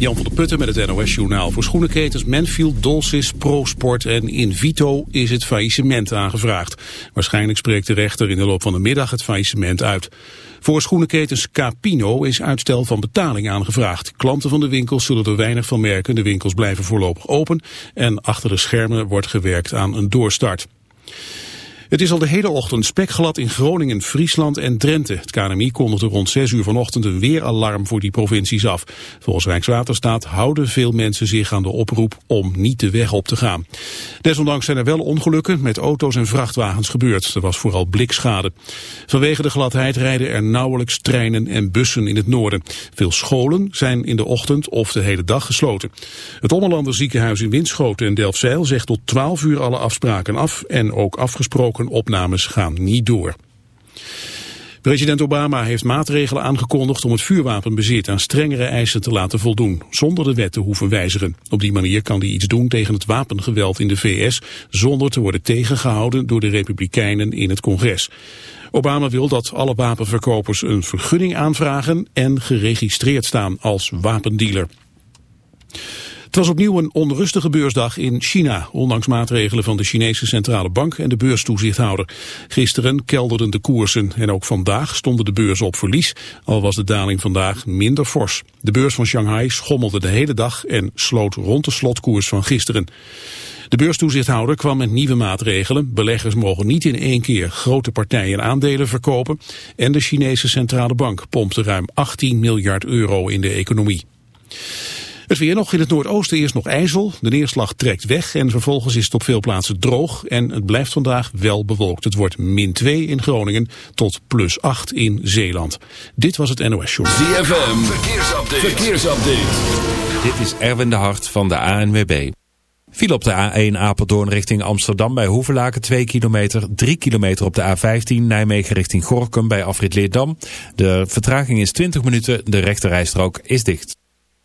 Jan van der Putten met het NOS-journaal. Voor schoenenketens Manfield, Dolcis, ProSport en Invito is het faillissement aangevraagd. Waarschijnlijk spreekt de rechter in de loop van de middag het faillissement uit. Voor schoenenketens Capino is uitstel van betaling aangevraagd. Klanten van de winkels zullen er weinig van merken. De winkels blijven voorlopig open en achter de schermen wordt gewerkt aan een doorstart. Het is al de hele ochtend spekglad in Groningen, Friesland en Drenthe. Het KNMI kondigde rond 6 uur vanochtend een weeralarm voor die provincies af. Volgens Rijkswaterstaat houden veel mensen zich aan de oproep om niet de weg op te gaan. Desondanks zijn er wel ongelukken met auto's en vrachtwagens gebeurd. Er was vooral blikschade. Vanwege de gladheid rijden er nauwelijks treinen en bussen in het noorden. Veel scholen zijn in de ochtend of de hele dag gesloten. Het Ommerlander ziekenhuis in Winschoten en Delfzijl zegt tot 12 uur alle afspraken af en ook afgesproken opnames gaan niet door. President Obama heeft maatregelen aangekondigd om het vuurwapenbezit aan strengere eisen te laten voldoen, zonder de wet te hoeven wijzigen. Op die manier kan hij iets doen tegen het wapengeweld in de VS, zonder te worden tegengehouden door de Republikeinen in het congres. Obama wil dat alle wapenverkopers een vergunning aanvragen en geregistreerd staan als wapendealer. Het was opnieuw een onrustige beursdag in China, ondanks maatregelen van de Chinese Centrale Bank en de beurstoezichthouder. Gisteren kelderden de koersen en ook vandaag stonden de beurzen op verlies, al was de daling vandaag minder fors. De beurs van Shanghai schommelde de hele dag en sloot rond de slotkoers van gisteren. De beurstoezichthouder kwam met nieuwe maatregelen. Beleggers mogen niet in één keer grote partijen aandelen verkopen. En de Chinese Centrale Bank pompte ruim 18 miljard euro in de economie. Het weer nog in het noordoosten eerst nog ijzel. De neerslag trekt weg en vervolgens is het op veel plaatsen droog. En het blijft vandaag wel bewolkt. Het wordt min 2 in Groningen tot plus 8 in Zeeland. Dit was het NOS Show. ZFM, verkeersupdate. verkeersupdate. Dit is Erwin de Hart van de ANWB. Viel op de A1 Apeldoorn richting Amsterdam bij Hoevelaken 2 kilometer. 3 kilometer op de A15 Nijmegen richting Gorkum bij Afrit Leerdam. De vertraging is 20 minuten. De rechterrijstrook is dicht.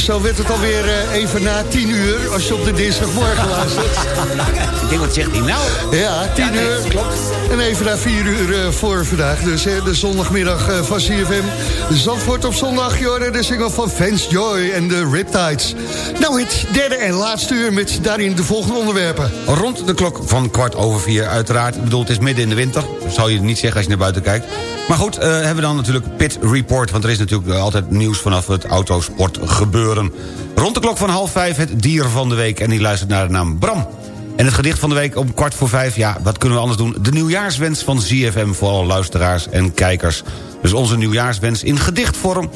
Zo werd het alweer eh, even na tien uur, als je op de dinsdagmorgen luistert. Denk, wat zegt hij nou? Ja, tien Ja, nee, uur. klopt. En even na vier uur eh, voor vandaag. Dus eh, de zondagmiddag eh, van CFM. Zandvoort op zondag, je hoorde de single van Vance Joy en de Riptides. Nou, het derde en laatste uur met daarin de volgende onderwerpen. Rond de klok van kwart over vier uiteraard. Ik bedoel, het is midden in de winter. Dat zou je niet zeggen als je naar buiten kijkt. Maar goed, eh, hebben we dan natuurlijk Pit Report. Want er is natuurlijk altijd nieuws vanaf het autosport gebeuren. Rond de klok van half vijf het dier van de week. En die luistert naar de naam Bram. En het gedicht van de week om kwart voor vijf. Ja, wat kunnen we anders doen? De nieuwjaarswens van ZFM voor alle luisteraars en kijkers. Dus onze nieuwjaarswens in gedichtvorm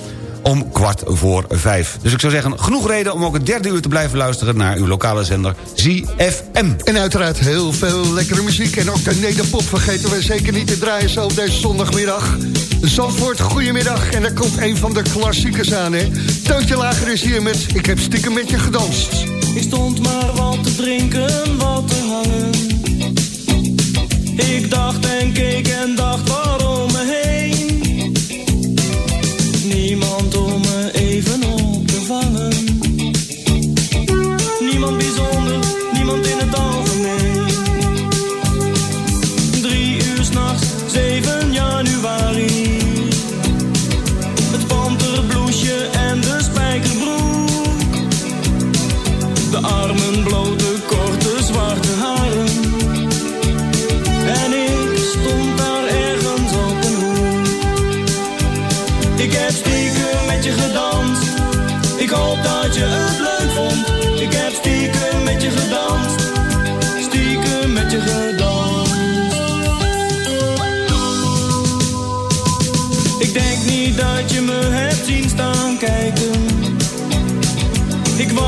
om kwart voor vijf. Dus ik zou zeggen, genoeg reden om ook het derde uur te blijven luisteren... naar uw lokale zender ZFM. En uiteraard heel veel lekkere muziek. En ook de nederpop vergeten we zeker niet te draaien zo op deze zondagmiddag. Zandvoort, goedemiddag. En er komt een van de klassiekers aan, hè. Teuntje Lager is hier met Ik heb stiekem met je gedanst. Ik stond maar wat te drinken, wat te hangen. Ik dacht en keek en dacht waarom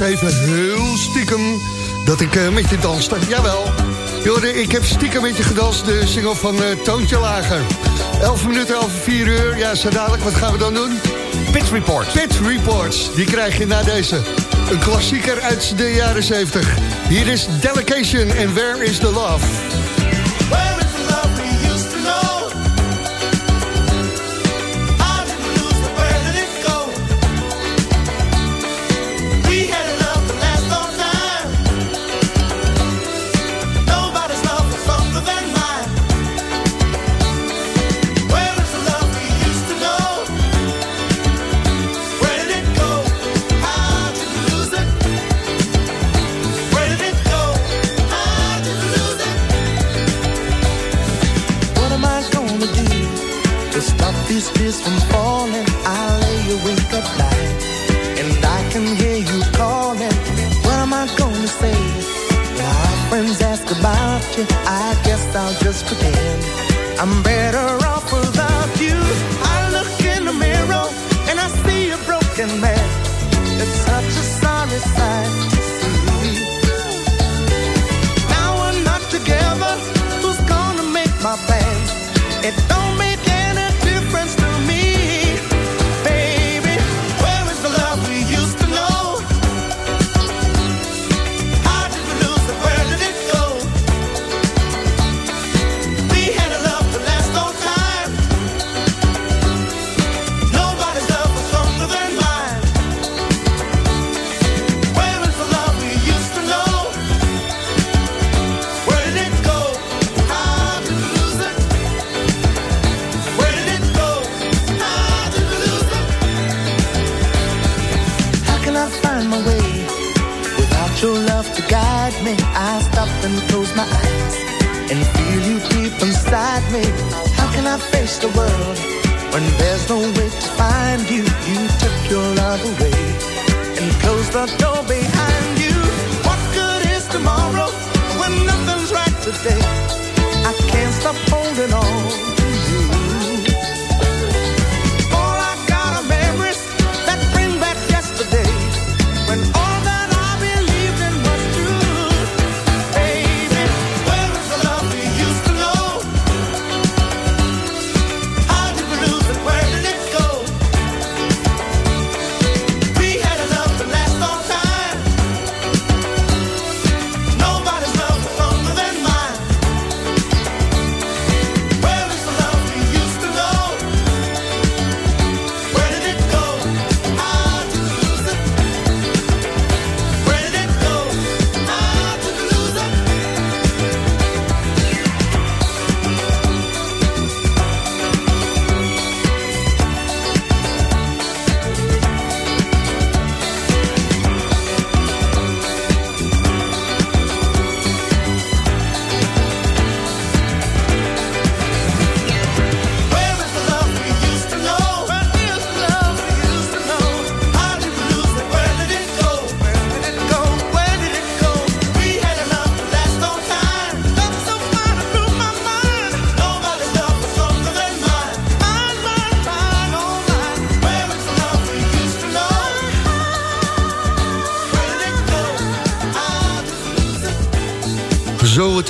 Even heel stiekem dat ik eh, met je danste. Jawel. Jorde, ik heb stiekem met je gedanst, de single van uh, Toontje Lager. 11 minuten over 4 uur. Ja, zo dadelijk. Wat gaan we dan doen? Pit Reports. Pit Reports. Die krijg je na deze. Een klassieker uit de jaren 70. Hier is Delegation en Where is the Love?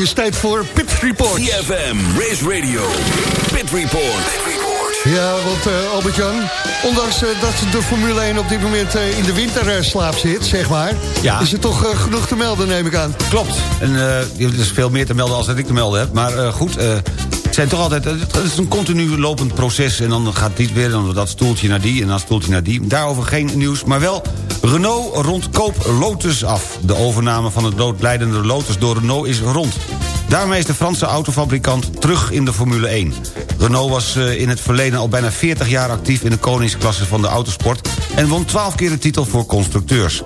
Is tijd voor Pit Report. CFM, Race Radio, Pit Report. Ja, want uh, Albert-Jan, ondanks uh, dat de Formule 1 op dit moment uh, in de winterslaap zit, zeg maar... Ja. is er toch genoeg te melden, neem ik aan. Klopt. En er is veel meer te melden als dat ik te melden heb. Maar goed, het zijn toch altijd... Het is een continu lopend proces en dan gaat dit weer... dan dat stoeltje naar die en dan stoeltje naar die. Daarover geen nieuws, maar wel Renault rond koop Lotus af. De overname van het doodleidende Lotus door Renault is rond. Daarmee is de Franse autofabrikant terug in de Formule 1. Renault was eh, in het verleden al bijna 40 jaar actief in de koningsklasse van de autosport... en won 12 keer de titel voor constructeurs.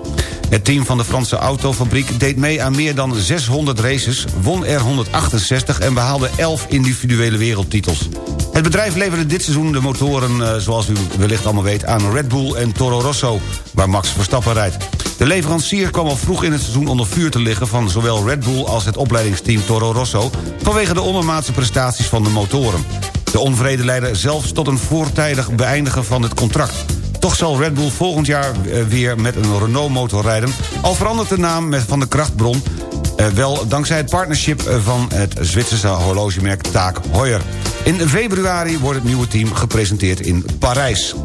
Het team van de Franse autofabriek deed mee aan meer dan 600 races... won er 168 en behaalde 11 individuele wereldtitels. Het bedrijf leverde dit seizoen de motoren, eh, zoals u wellicht allemaal weet... aan Red Bull en Toro Rosso, waar Max Verstappen rijdt. De leverancier kwam al vroeg in het seizoen onder vuur te liggen... van zowel Red Bull als het opleidingsteam Toro Rosso... vanwege de ondermaatse prestaties van de motoren. De onvrede leidde zelfs tot een voortijdig beëindigen van het contract. Toch zal Red Bull volgend jaar eh, weer met een Renault-motor rijden... al verandert de naam van de krachtbron... eh, wel dankzij het partnership van het Zwitserse horlogemerk Taak Heuer. In februari wordt het nieuwe team gepresenteerd in Parijs.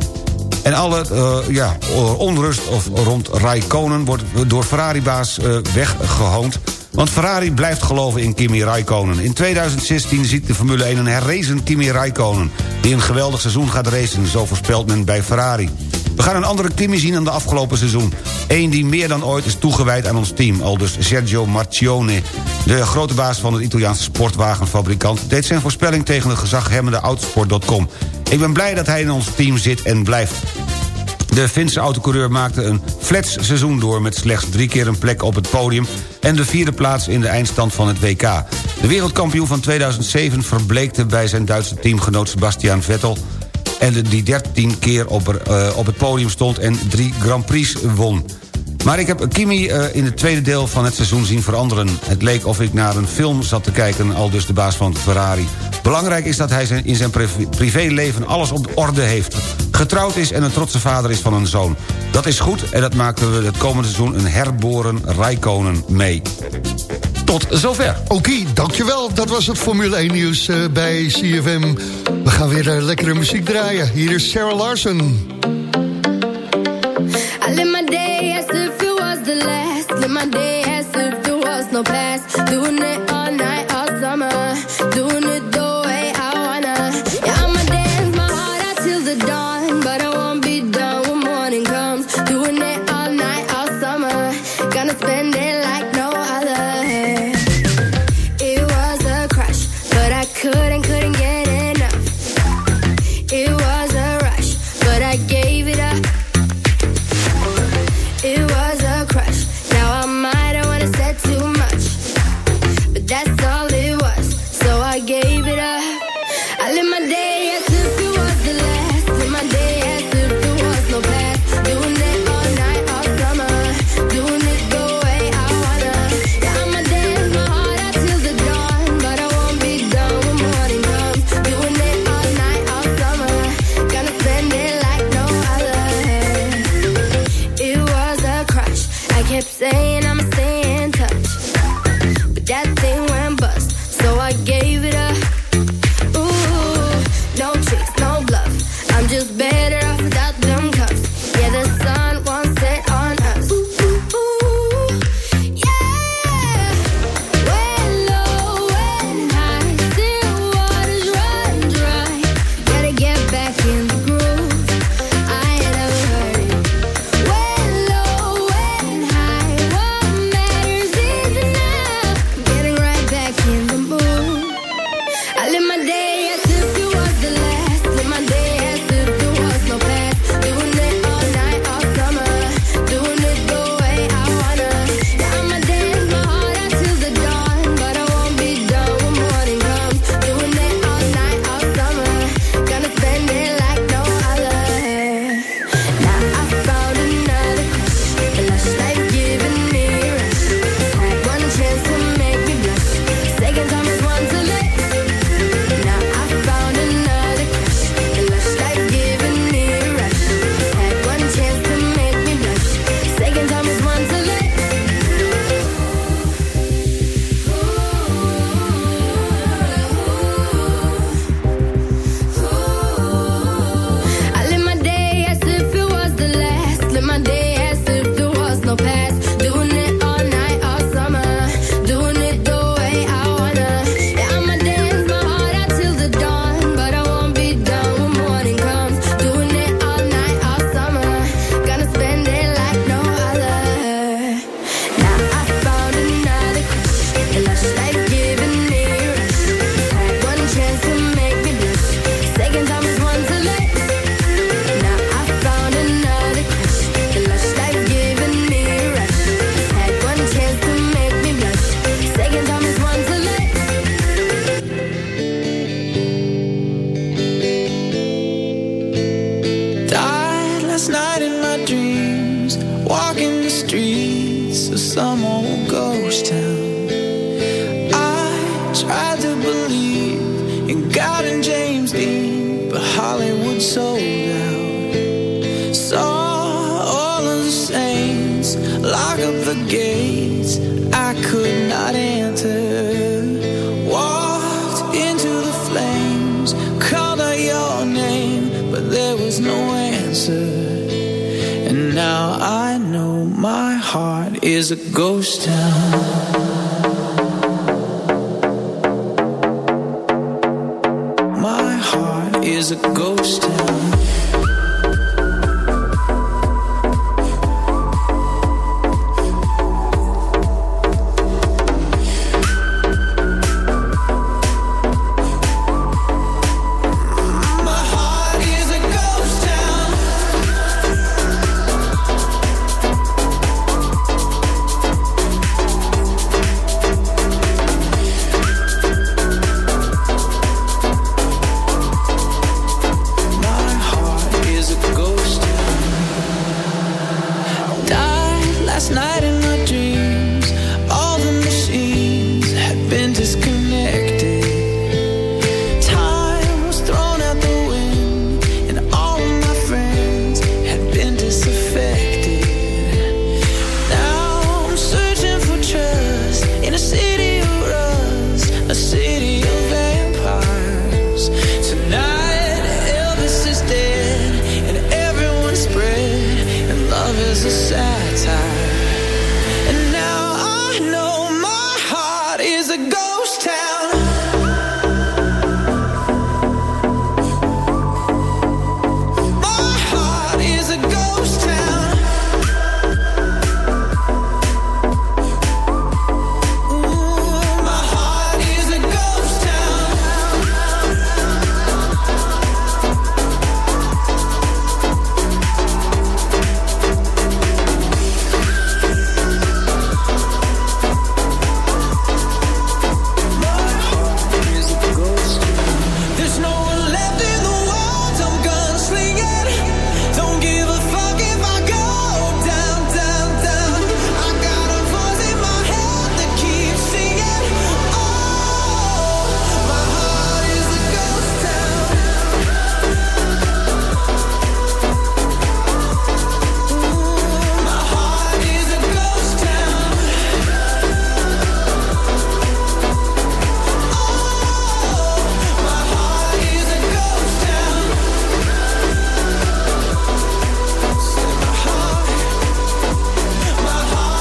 En alle eh, ja, onrust of rond Raikkonen wordt door Ferrari-baas eh, weggehoond... want Ferrari blijft geloven in Kimi Raikkonen. In 2016 ziet de Formule 1 een herrezen Kimi Raikkonen... die een geweldig seizoen gaat racen, zo voorspelt men bij Ferrari. We gaan een andere Kimi zien dan de afgelopen seizoen. Eén die meer dan ooit is toegewijd aan ons team. Al dus Sergio Marchione, de grote baas van het Italiaanse sportwagenfabrikant... deed zijn voorspelling tegen de gezaghebbende Autosport.com. Ik ben blij dat hij in ons team zit en blijft. De Finse autocoureur maakte een flats seizoen door... met slechts drie keer een plek op het podium... en de vierde plaats in de eindstand van het WK. De wereldkampioen van 2007 verbleekte bij zijn Duitse teamgenoot Sebastian Vettel... en die 13 keer op, eh, op het podium stond en drie Grand Prix won. Maar ik heb Kimi eh, in het tweede deel van het seizoen zien veranderen. Het leek of ik naar een film zat te kijken, al dus de baas van Ferrari. Belangrijk is dat hij zijn, in zijn privé- privéleven alles op orde heeft. Getrouwd is en een trotse vader is van een zoon. Dat is goed en dat maken we het komende seizoen een herboren Rijkonen mee. Tot zover. Oké, dankjewel. Dat was het Formule 1 nieuws eh, bij CFM. We gaan weer eh, lekkere muziek draaien. Hier is Sarah Larson. I live my day as if it was the last. Live my day as if there was no past. Doing it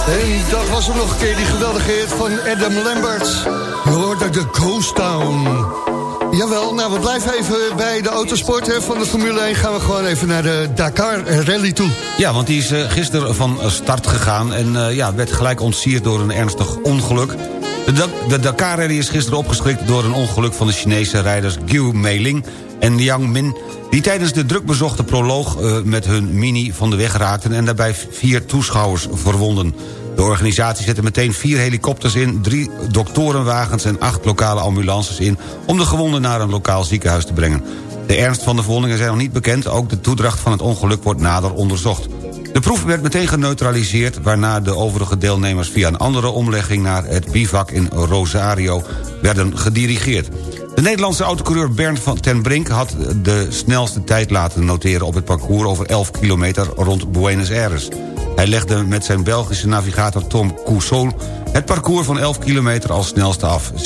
En dat was hem nog een keer, die geweldige hit van Adam Lambert. Je hoorde de Ghost Town. Jawel, nou we blijven even bij de autosport hè, van de Formule 1. Gaan we gewoon even naar de Dakar Rally toe. Ja, want die is eh, gisteren van start gegaan... en eh, ja, werd gelijk ontsierd door een ernstig ongeluk. De, de Dakar Rally is gisteren opgeschrikt door een ongeluk... van de Chinese rijders Guo Meiling en Yang Min... die tijdens de drukbezochte proloog eh, met hun mini van de weg raakten... en daarbij vier toeschouwers verwonden. De organisatie zette meteen vier helikopters in... drie doktorenwagens en acht lokale ambulances in... om de gewonden naar een lokaal ziekenhuis te brengen. De ernst van de verwondingen zijn nog niet bekend... ook de toedracht van het ongeluk wordt nader onderzocht. De proef werd meteen geneutraliseerd... waarna de overige deelnemers via een andere omlegging... naar het bivak in Rosario werden gedirigeerd. De Nederlandse autocoureur Bernd van ten Brink... had de snelste tijd laten noteren op het parcours... over 11 kilometer rond Buenos Aires. Hij legde met zijn Belgische navigator Tom Coussol... het parcours van 11 kilometer als snelste af, 6.08.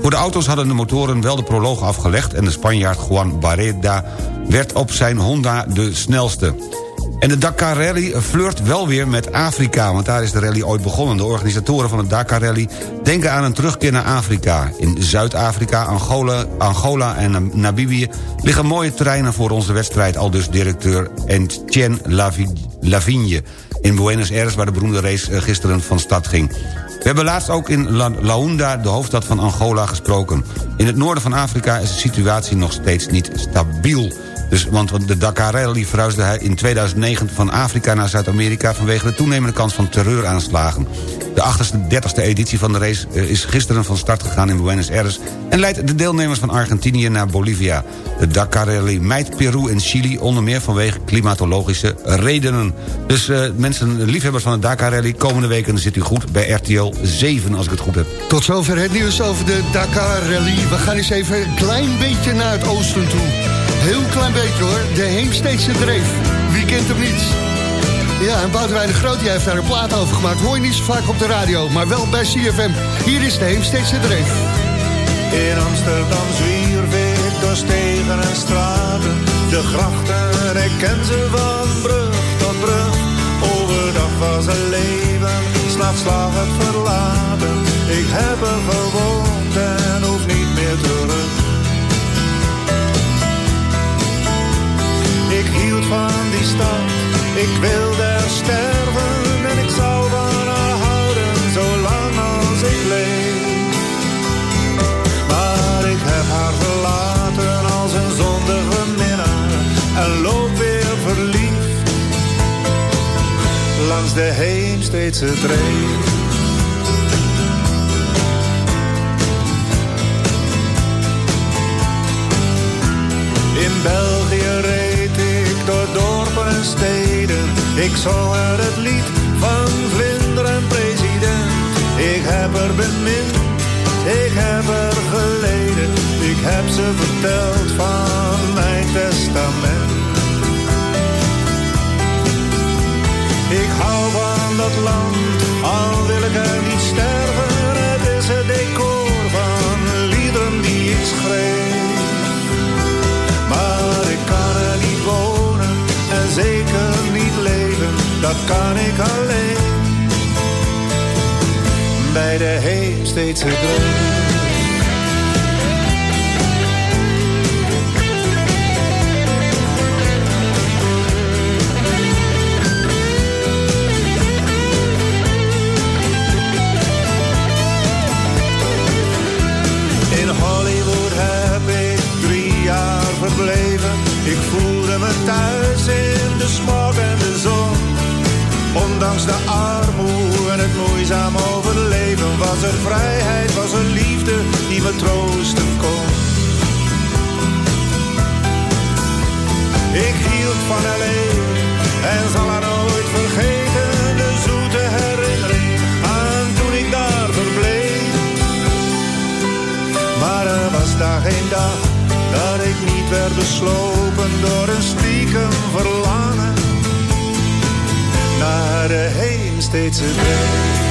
Voor de auto's hadden de motoren wel de proloog afgelegd... en de Spanjaard Juan Barreda werd op zijn Honda de snelste. En de Dakar Rally flirt wel weer met Afrika... want daar is de rally ooit begonnen. De organisatoren van de Dakar Rally denken aan een terugkeer naar Afrika. In Zuid-Afrika, Angola, Angola en Namibië... liggen mooie terreinen voor onze wedstrijd... al dus directeur Lavi- Lavigne... in Buenos Aires, waar de beroemde race eh, gisteren van start ging. We hebben laatst ook in La Launda, de hoofdstad van Angola, gesproken. In het noorden van Afrika is de situatie nog steeds niet stabiel... Dus, want de Dakar Rally verhuisde hij in 2009 van Afrika naar Zuid-Amerika... vanwege de toenemende kans van terreuraanslagen. De 38e editie van de race eh, is gisteren van start gegaan in Buenos Aires... en leidt de deelnemers van Argentinië naar Bolivia. De Dakar Rally Peru en Chili onder meer vanwege klimatologische redenen. Dus uh, mensen, liefhebbers van de Dakar Rally... komende weken zit u goed bij RTL 7, als ik het goed heb. Tot zover het nieuws over de Dakar Rally. We gaan eens even een klein beetje naar het oosten toe. Heel klein beetje hoor, de Heemsteedse Dreef. Wie kent hem niet? Ja, en Boudewijn de Groot die heeft daar een plaat over gemaakt. Hoor je niet zo vaak op de radio, maar wel bij CFM. Hier is de Heemsteedse Dreef. In Amsterdam zwierf ik door stegen en straten. De grachten, ik ken ze van brug tot brug. Overdag was er leven, s'nachts lag het verlaten. Ik heb er gewoond en hoef niet meer terug. Ik wilde er sterven en ik zou van haar houden, zolang als ik leef. Maar ik heb haar verlaten als een zondige minnaar en loop weer verliefd langs de Heemsteedse dreef. In België Ik zong er het lied van vlinder en president. Ik heb er bemind, ik heb er geleden. Ik heb ze verteld van mijn testament. Ik hou van dat land, al wil ik er niet sterven. Het is het decor niet leven. Dat kan ik alleen bij de Heemsteedse dreef. In De armoede en het moeizaam overleven was er vrijheid, was er liefde die me troosten kon. Ik hield van L.A. en zal haar nooit vergeten. De zoete herinnering aan toen ik daar verbleef. Maar er was daar geen dag dat ik niet werd beslopen door een stiekem verlangen naar de Heemsteedse dreef.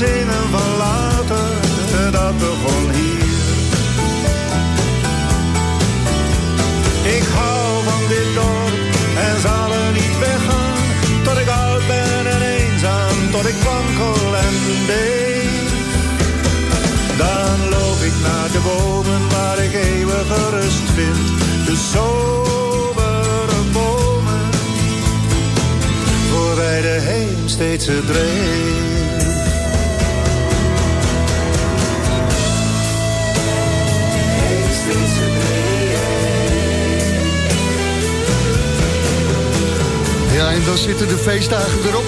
Het zingen van later, dat begon hier. Ik hou van dit dorp en zal er niet weggaan, tot ik oud ben en eenzaam, tot ik wankel en beef. Dan loop ik naar de bomen waar ik eeuwige rust vind. De sobere bomen, voorbij de Heemsteedse dreef. Dan zitten de feestdagen erop.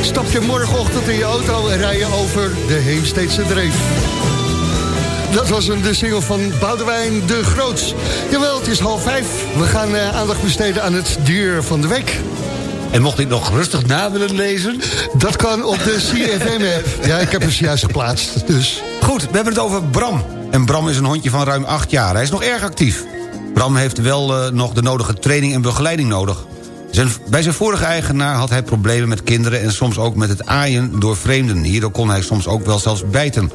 Stap je morgenochtend in je auto en rij je over de Heemsteedse Dreef. Dat was een de single van Boudewijn de Groots. Jawel, het is half vijf. We gaan eh, aandacht besteden aan het dier van de week. En mocht ik nog rustig na willen lezen? Dat kan op de CFM-app. Ja, ik heb hem juist geplaatst, dus... Goed, we hebben het over Bram. En Bram is een hondje van ruim acht jaar. Hij is nog erg actief. Bram heeft wel eh, nog de nodige training en begeleiding nodig. Bij zijn vorige eigenaar had hij problemen met kinderen... en soms ook met het aaien door vreemden. Hierdoor kon hij soms ook wel zelfs bijten.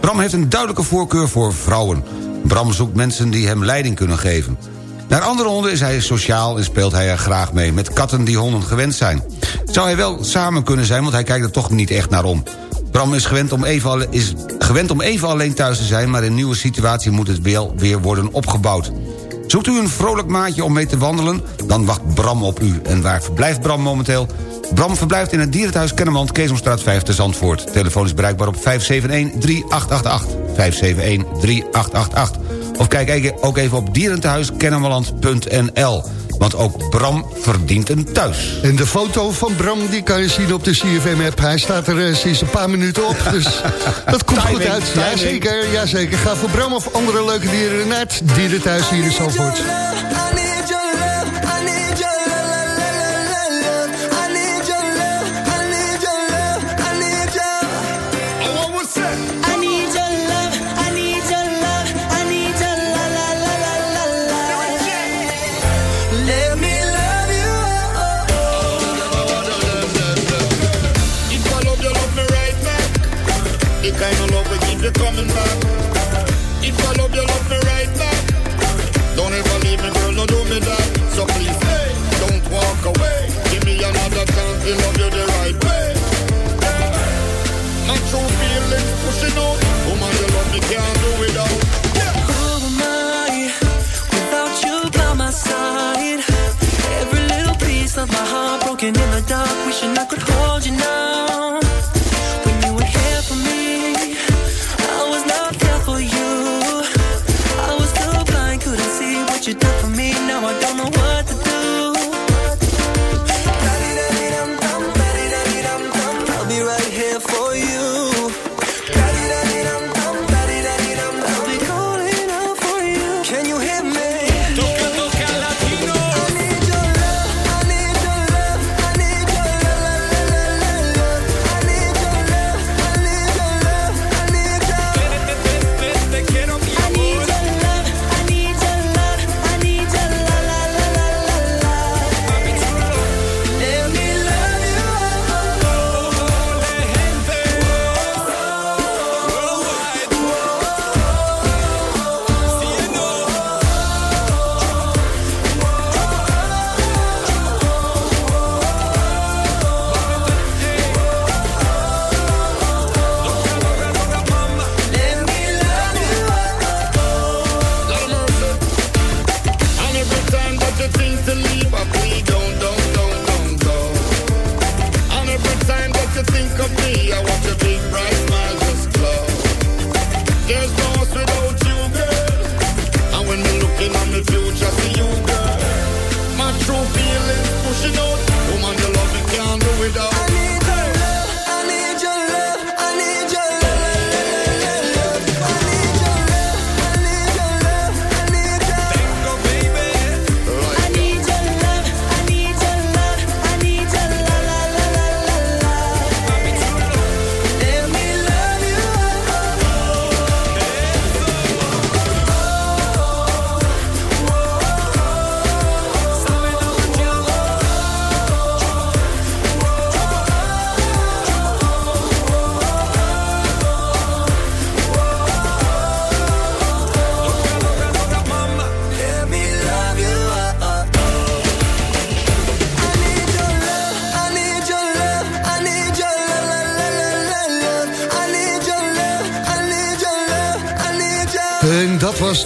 Bram heeft een duidelijke voorkeur voor vrouwen. Bram zoekt mensen die hem leiding kunnen geven. Naar andere honden is hij sociaal en speelt hij er graag mee... met katten die honden gewend zijn. Zou hij wel samen kunnen zijn, want hij kijkt er toch niet echt naar om. Bram is gewend om even, is gewend om even alleen thuis te zijn... maar in nieuwe situatie moet het weer, weer worden opgebouwd. Zoekt u een vrolijk maatje om mee te wandelen? Dan wacht Bram op u. En waar verblijft Bram momenteel? Bram verblijft in het dierenthuis Kennemerland, Keesomstraat 5 te Zandvoort. Telefoon is bereikbaar op 571-3888. 571-3888. Of kijk ook even op dierenthuiskennemerland.nl. Want ook Bram verdient een thuis. En de foto van Bram die kan je zien op de CFM-app. Hij staat er eh, sinds een paar minuten op. Dus dat komt goed uit. zeker. Jazeker, jazeker. Ga voor Bram of andere leuke dieren naar het dierenthuis hier en zo voort.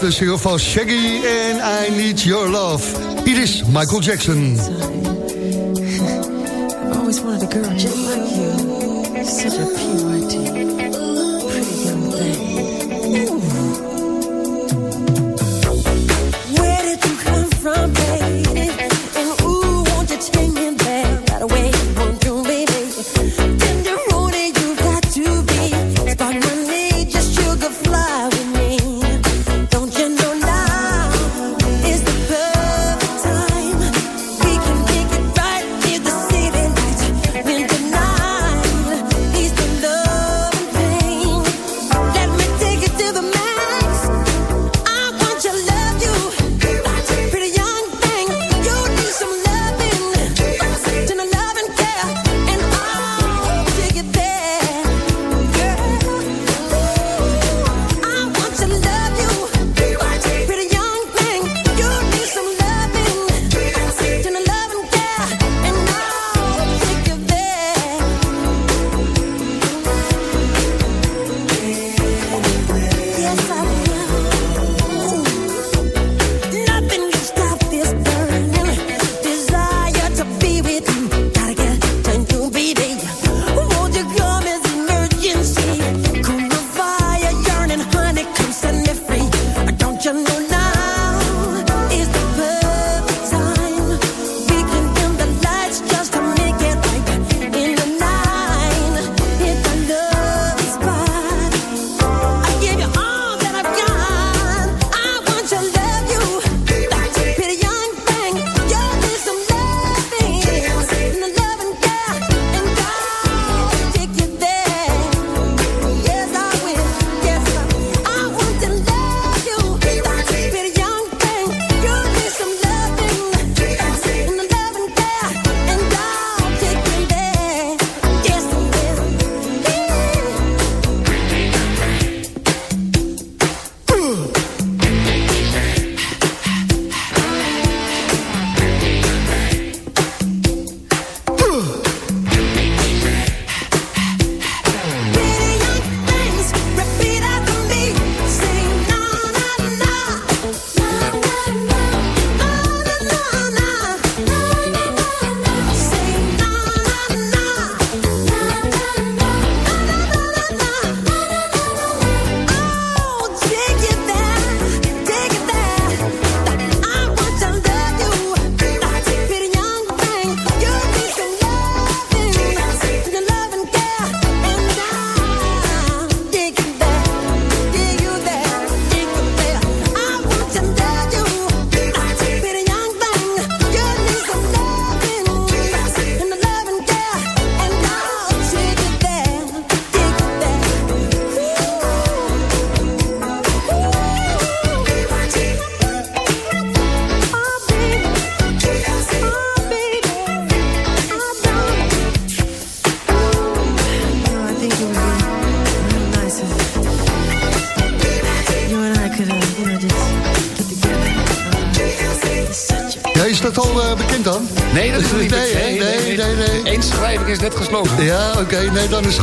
de single van Shaggy en I Need Your Love. Hier is Michael Jackson. I always wanted a girl just like you. Such a pure.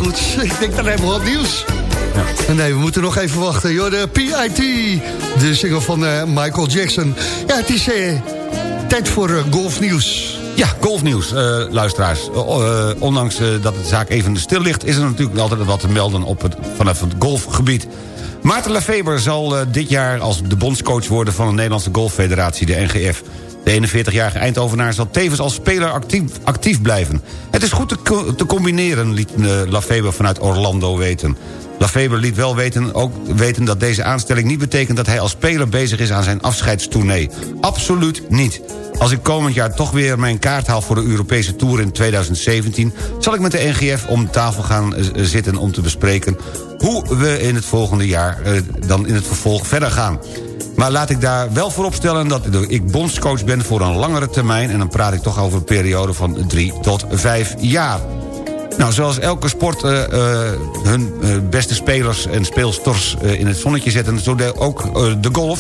Goed. Ik denk, dan hebben we wat nieuws. Nee, we moeten nog even wachten. Joh, de PIT, de single van eh, Michael Jackson. Ja, het is eh, tijd voor eh, golfnieuws. Ja, golfnieuws, luisteraars. Eh, ondanks dat de zaak even stil ligt... is er natuurlijk altijd wat te melden op het, vanaf het golfgebied. Maarten Lefeber zal dit jaar als de bondscoach worden... van de Nederlandse Golffederatie, de NGF. De 41-jarige Eindhovenaar zal tevens als speler actief, actief blijven. Het is goed te, co- te combineren, liet uh, Lafeber vanuit Orlando weten. Lafeber liet wel weten, ook weten dat deze aanstelling niet betekent... dat hij als speler bezig is aan zijn afscheidstournee. Absoluut niet. Als ik komend jaar toch weer mijn kaart haal voor de Europese Tour in 2017... zal ik met de NGF om tafel gaan eh, zitten om te bespreken... hoe we in het volgende jaar eh, dan in het vervolg verder gaan. Maar laat ik daar wel voor opstellen dat ik bondscoach ben voor een langere termijn... en dan praat ik toch over een periode van drie tot vijf jaar. Nou, zoals elke sport eh, hun beste spelers en speelsters in het zonnetje zetten... zo de, ook de golf.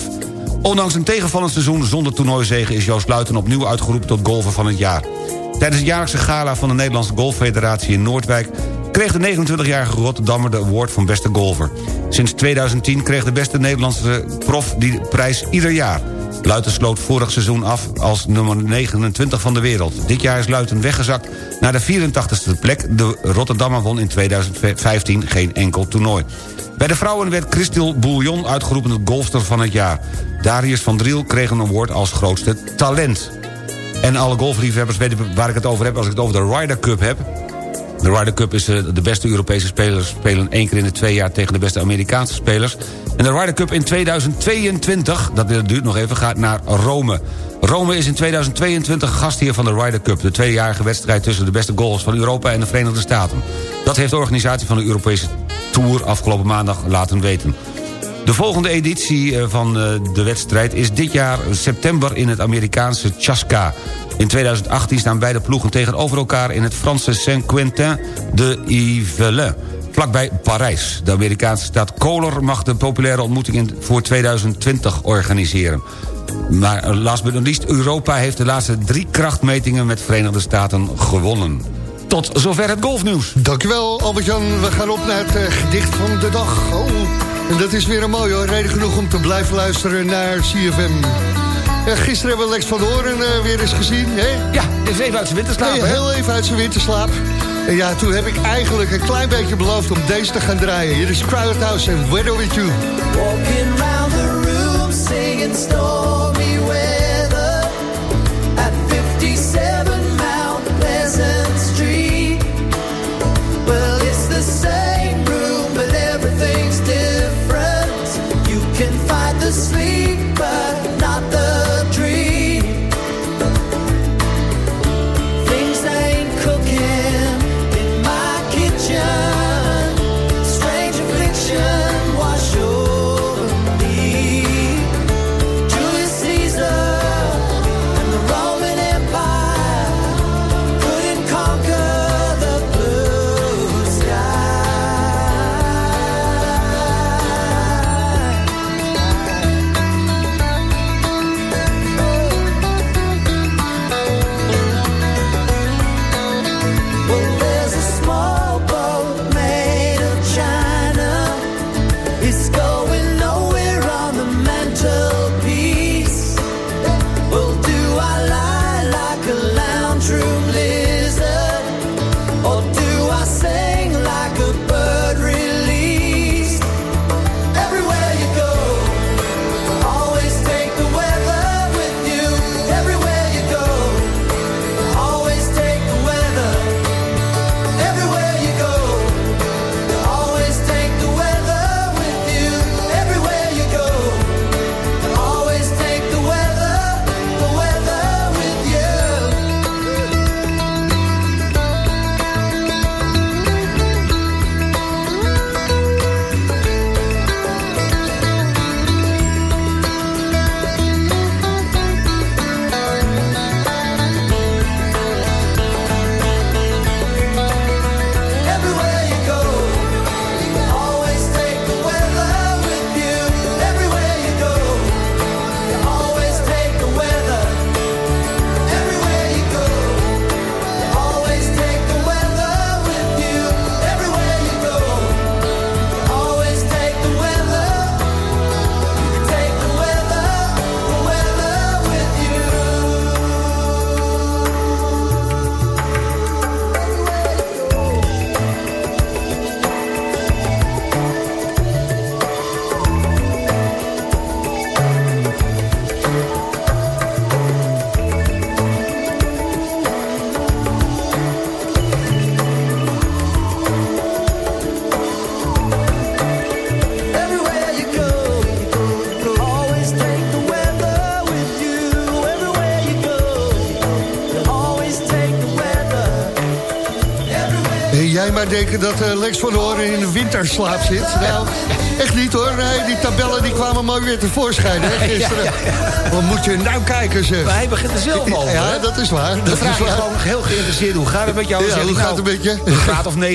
Ondanks een tegenvallend seizoen zonder toernooizegen... is Joost Luiten opnieuw uitgeroepen tot golfer van het jaar. Tijdens het jaarlijkse gala van de Nederlandse Golffederatie in Noordwijk... kreeg de 29-jarige Rotterdammer de award van beste golfer. Sinds 2010 kreeg de beste Nederlandse prof die prijs ieder jaar. Luiten sloot vorig seizoen af als nummer 29 van de wereld. Dit jaar is Luiten weggezakt naar de 84ste plek. De Rotterdammer won in 2015 geen enkel toernooi. Bij de vrouwen werd Christel Bouillon uitgeroepen tot golfster van het jaar. Darius van Driel kreeg een award als grootste talent. En alle golfliefhebbers weten waar ik het over heb... als ik het over de Ryder Cup heb. De Ryder Cup is eh, de beste Europese spelers spelen één keer in de twee jaar tegen de beste Amerikaanse spelers. En de Ryder Cup in 2022, dat duurt nog even, gaat naar Rome. Rome is in 2022 gastheer van de Ryder Cup... de tweejarige wedstrijd tussen de beste golfers van Europa en de Verenigde Staten. Dat heeft de organisatie van de Europese Tour afgelopen maandag laten weten. De volgende editie eh, van eh, de wedstrijd is dit jaar september in het Amerikaanse Chaska. In 2018 staan beide ploegen tegenover elkaar in het Franse Saint-Quentin de Yvelines vlakbij Parijs. De Amerikaanse stad Kohler mag de populaire ontmoeting in- voor 2020 organiseren. Maar eh, last but not least, Europa heeft de laatste drie krachtmetingen... met Verenigde Staten gewonnen. Tot zover het golfnieuws. Dankjewel Albert-Jan. We gaan op naar het gedicht van de dag. Oh, en dat is weer een mooi hoor. Reden genoeg om te blijven luisteren naar CFM. Ja, gisteren hebben we Lex van de Hoorn eh, weer eens gezien. Hè? Ja, is even uit zijn winterslaap, Nee, hè? heel even uit zijn winterslaap. En ja, toen heb ik eigenlijk een klein beetje beloofd om deze te gaan draaien. Hier is Crowded House en Weather With You. Walking round the room singing stormy denken dat eh, Lex van Hoorn in de winterslaap zit. Nou, echt niet hoor. Nee, die tabellen die kwamen mooi weer tevoorschijn hè, gisteren. Wat moet je nou kijken zeg. Maar hij begint er zelf al. Ja, dat is waar. De Dat vraag is gewoon heel geïnteresseerd. Hoe gaat het met jou? Ja, hoe ik, gaat het nou, met je? Een graad of 9,8.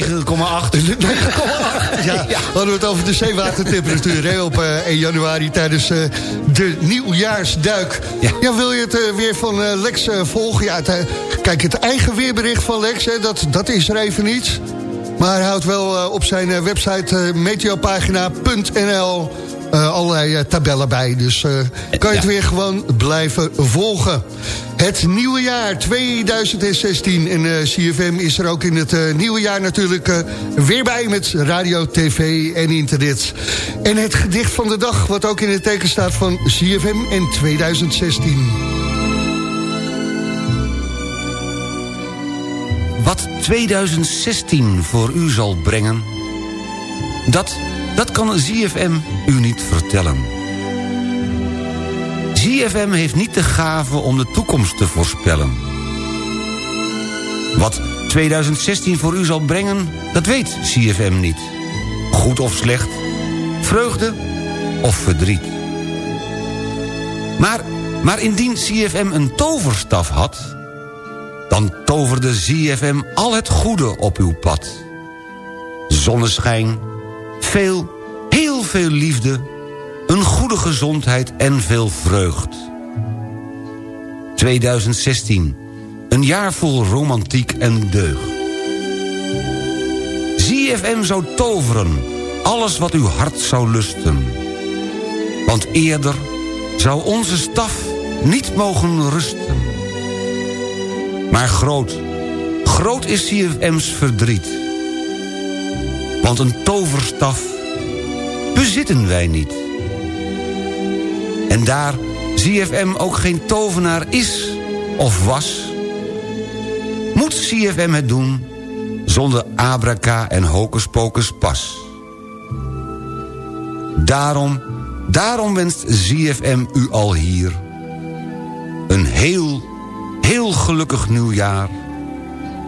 Ja, we hadden het over de zeewatertemperatuur hè, op eh, 1 januari tijdens eh, de nieuwjaarsduik. Ja. wil je het weer van Lex volgen? Ja, het, kijk, het eigen weerbericht van Lex, hè, dat, dat is er even niet. Maar hij houdt wel eh, op zijn eh, website eh, meteopagina.nl allerlei tabellen bij. Dus kan je het weer gewoon blijven volgen. Het nieuwe jaar 2016. En CFM is er ook in het nieuwe jaar natuurlijk weer bij... met radio, tv en internet. En het gedicht van de dag, wat ook in het teken staat van CFM in 2016. Wat 2016 voor u zal brengen... dat, dat kan ZFM u niet vertellen. ZFM heeft niet de gave om de toekomst te voorspellen. Wat 2016 voor u zal brengen, dat weet ZFM niet. Goed of slecht, vreugde of verdriet. Maar, maar indien ZFM een toverstaf had dan toverde ZFM al het goede op uw pad. Zonneschijn, veel, heel veel liefde... een goede gezondheid en veel vreugd. 2016, een jaar vol romantiek en deugd. ZFM zou toveren, alles wat uw hart zou lusten. Want eerder zou onze staf niet mogen rusten. Maar groot, groot is CFM's verdriet. Want een toverstaf bezitten wij niet. En daar CFM ook geen tovenaar is of was... moet CFM het doen zonder abraka en hocus pocus pas. Daarom, daarom wenst ZFM u al hier... een heel heel gelukkig nieuwjaar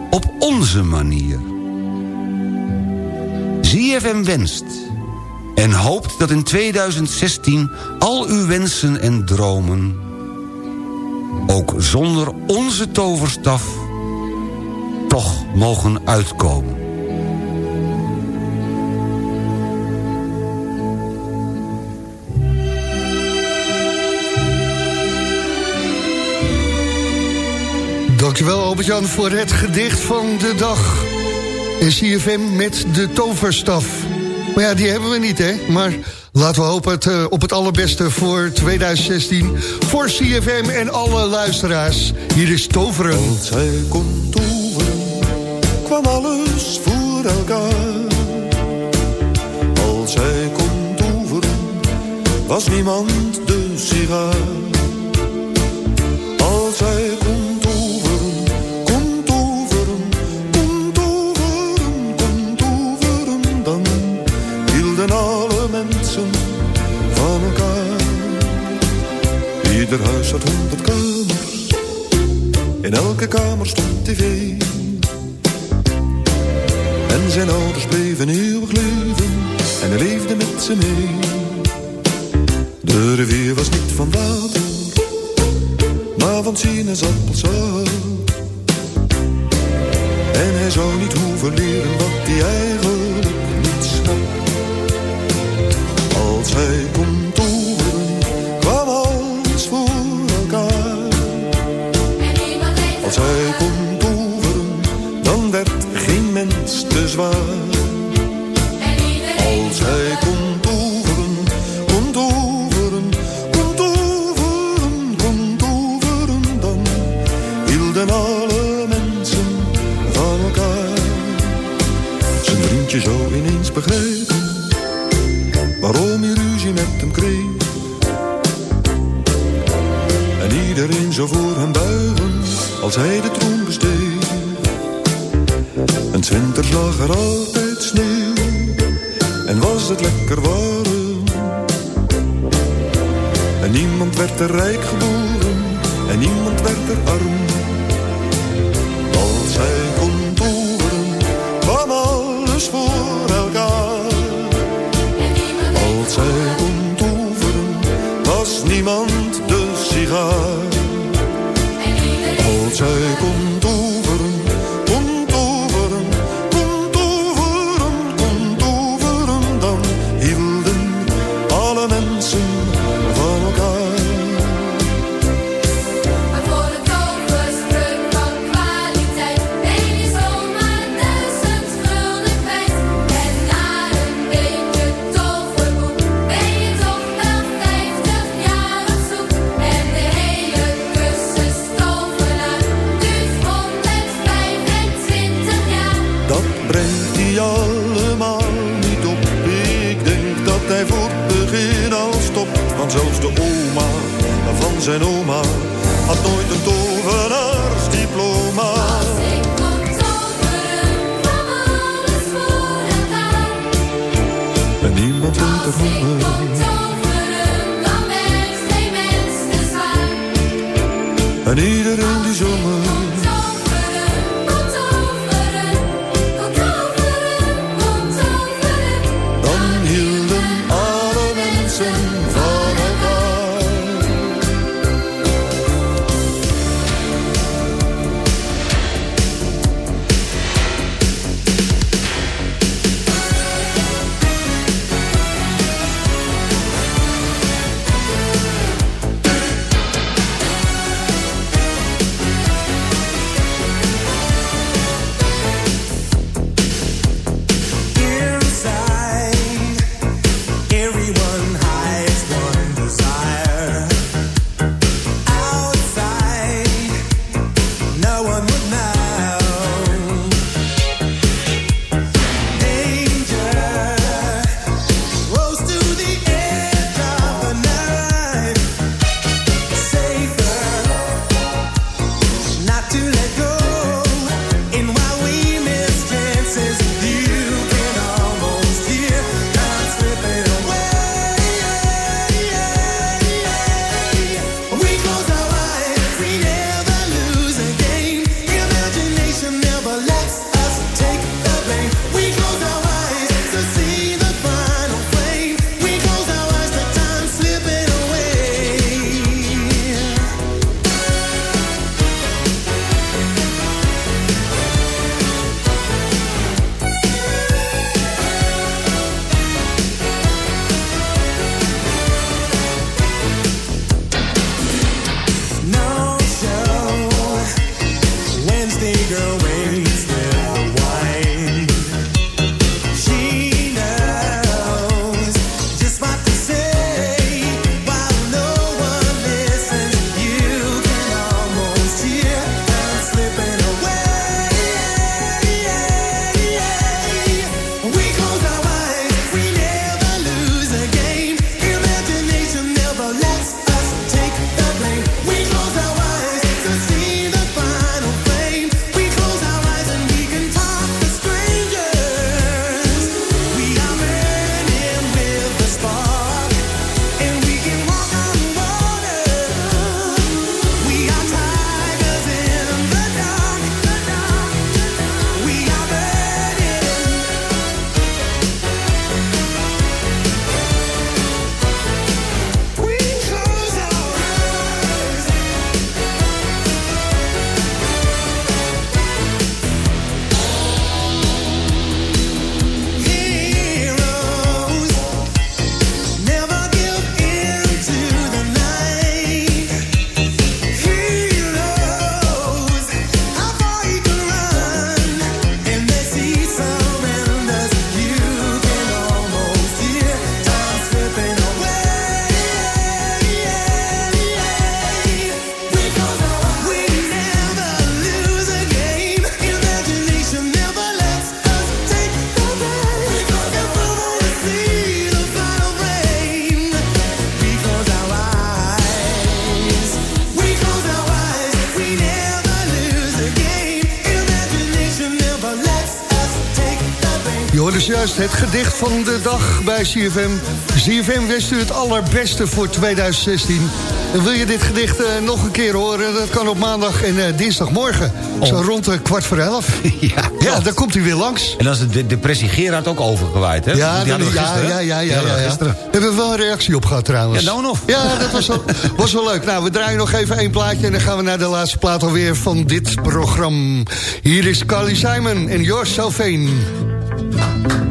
op onze manier. ZFM wenst en hoopt dat in 2016 al uw wensen en dromen... ook zonder onze toverstaf toch mogen uitkomen. Dankjewel Albert-Jan voor het gedicht van de dag. En CFM met de toverstaf. Maar ja, die hebben we niet, hè? Maar laten we hopen het, eh, op het allerbeste voor 2016. Voor CFM en alle luisteraars. Hier is Toveren. Als hij kon toveren, kwam alles voor elkaar. Als hij kon toveren, was niemand de sigaar. Als hij Ieder huis had honderd kamers, in elke kamer stond tv. En zijn ouders bleven eeuwig leven, en hij leefde met ze mee. De rivier was niet van water, maar van sinaasappelsap. En hij zou niet hoeven leren wat hij eigenlijk te zwaar. En iedereen juist het gedicht van de dag bij CFM. CFM wist u het allerbeste voor 2016. En wil je dit gedicht eh, nog een keer horen? Dat kan op maandag en eh, dinsdagmorgen. Zo rond de kwart voor elf. Ja, Ja, dan komt hij weer langs. En dan is de depressie Gerard ook overgewaaid, hè? Ja, Die hadden we gisteren, ja, ja, ja, ja, ja. gisteren. Hebben we wel een reactie op gehad trouwens. Ja, nou nog. Ja, dat was wel, was wel leuk. Nou, we draaien nog even één plaatje... en dan gaan we naar de laatste plaat alweer van dit programma. Hier is Carly Simon en Jors Salveen. You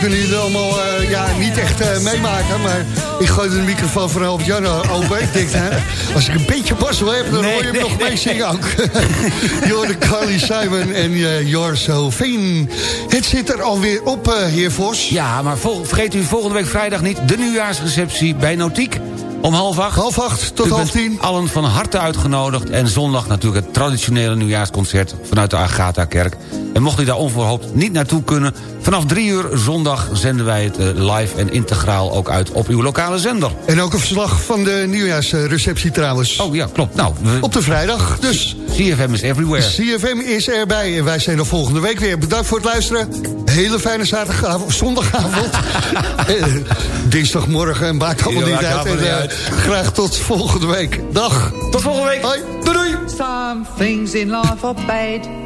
kunnen jullie allemaal eh, ja, niet echt eh, meemaken. Maar ik gooi de microfoon van Albert Jan open. Ik denk, hè, als ik een beetje basel heb, dan Nee, hoor je hem nee, nog nee. mee zingen ook. je hoorde Carly Simon en uh, You're So. Het zit er alweer op, eh, heer Vos. Ja, maar vol- vergeet u volgende week vrijdag niet... de nieuwjaarsreceptie bij Notiek om half acht. Half acht tot U half tien. allen van harte uitgenodigd. En zondag natuurlijk het traditionele nieuwjaarsconcert... vanuit de Agatha-kerk. En mocht u daar onverhoopt niet naartoe kunnen... vanaf drie uur zondag zenden wij het eh, live en integraal ook uit... op uw lokale zender. En ook een verslag van de nieuwjaarsreceptie trouwens. Oh ja, klopt. Nou, we- Op de vrijdag, dus... CFM is everywhere. CFM is erbij en wij zijn er volgende week weer. Bedankt voor het luisteren. Hele fijne zaterdagavond, zondagavond. Eh, Dinsdagmorgen en maakt allemaal niet maakt uit. En, eh, graag tot volgende week. Dag. Tot volgende week. Hoi. Doei doei. Some things in life are bad.